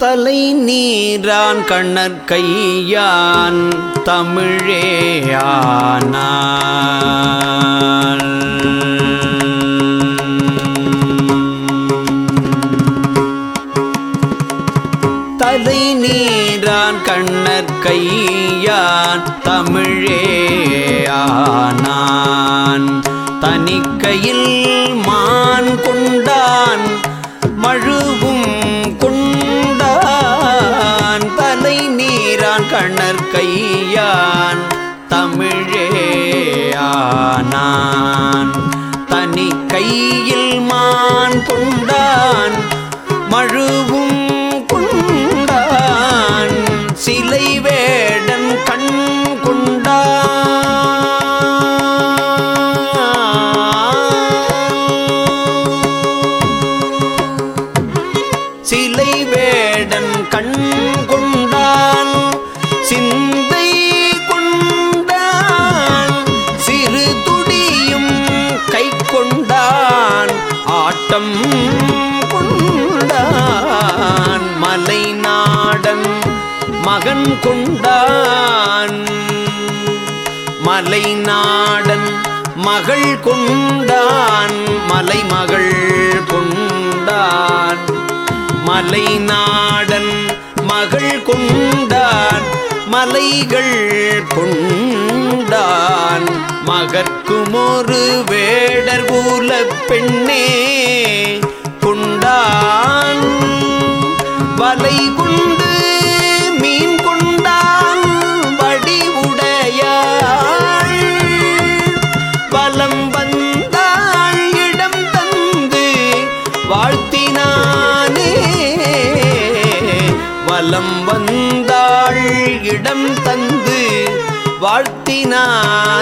தலை நீரான் கண்ணற் கையான் தமிழேயானான் தலை நீரான் கண்ணற் கையான் தமிழேயானான் தனிக்கையில் தமிழே ஆனான். தனி கையில் மான் கொண்டான் மழுவும் கொண்டான் சிலை வேடன் கண் கொண்டான். சிலை வேடன் கண் ஆட்டம் கொண்டான் மலை நாடன் மகன் கொண்டான். மலை நாடன் மகள் கொண்டான் மலை மகள் கொண்டான். மலை நாடன் மகள் கொண்டான் மலைகள் கொண்டான். மகற்கும் ஒரு வேடர் கூல பெண்ணே கொண்டான். வலை கொண்டு மீன் கொண்டான் வடிவுடையாள் வலம் வந்தாள் இடம் தந்து வாழ்த்தினானே. வலம் வந்தாள் இடம் தந்து வாழ்த்தினான்.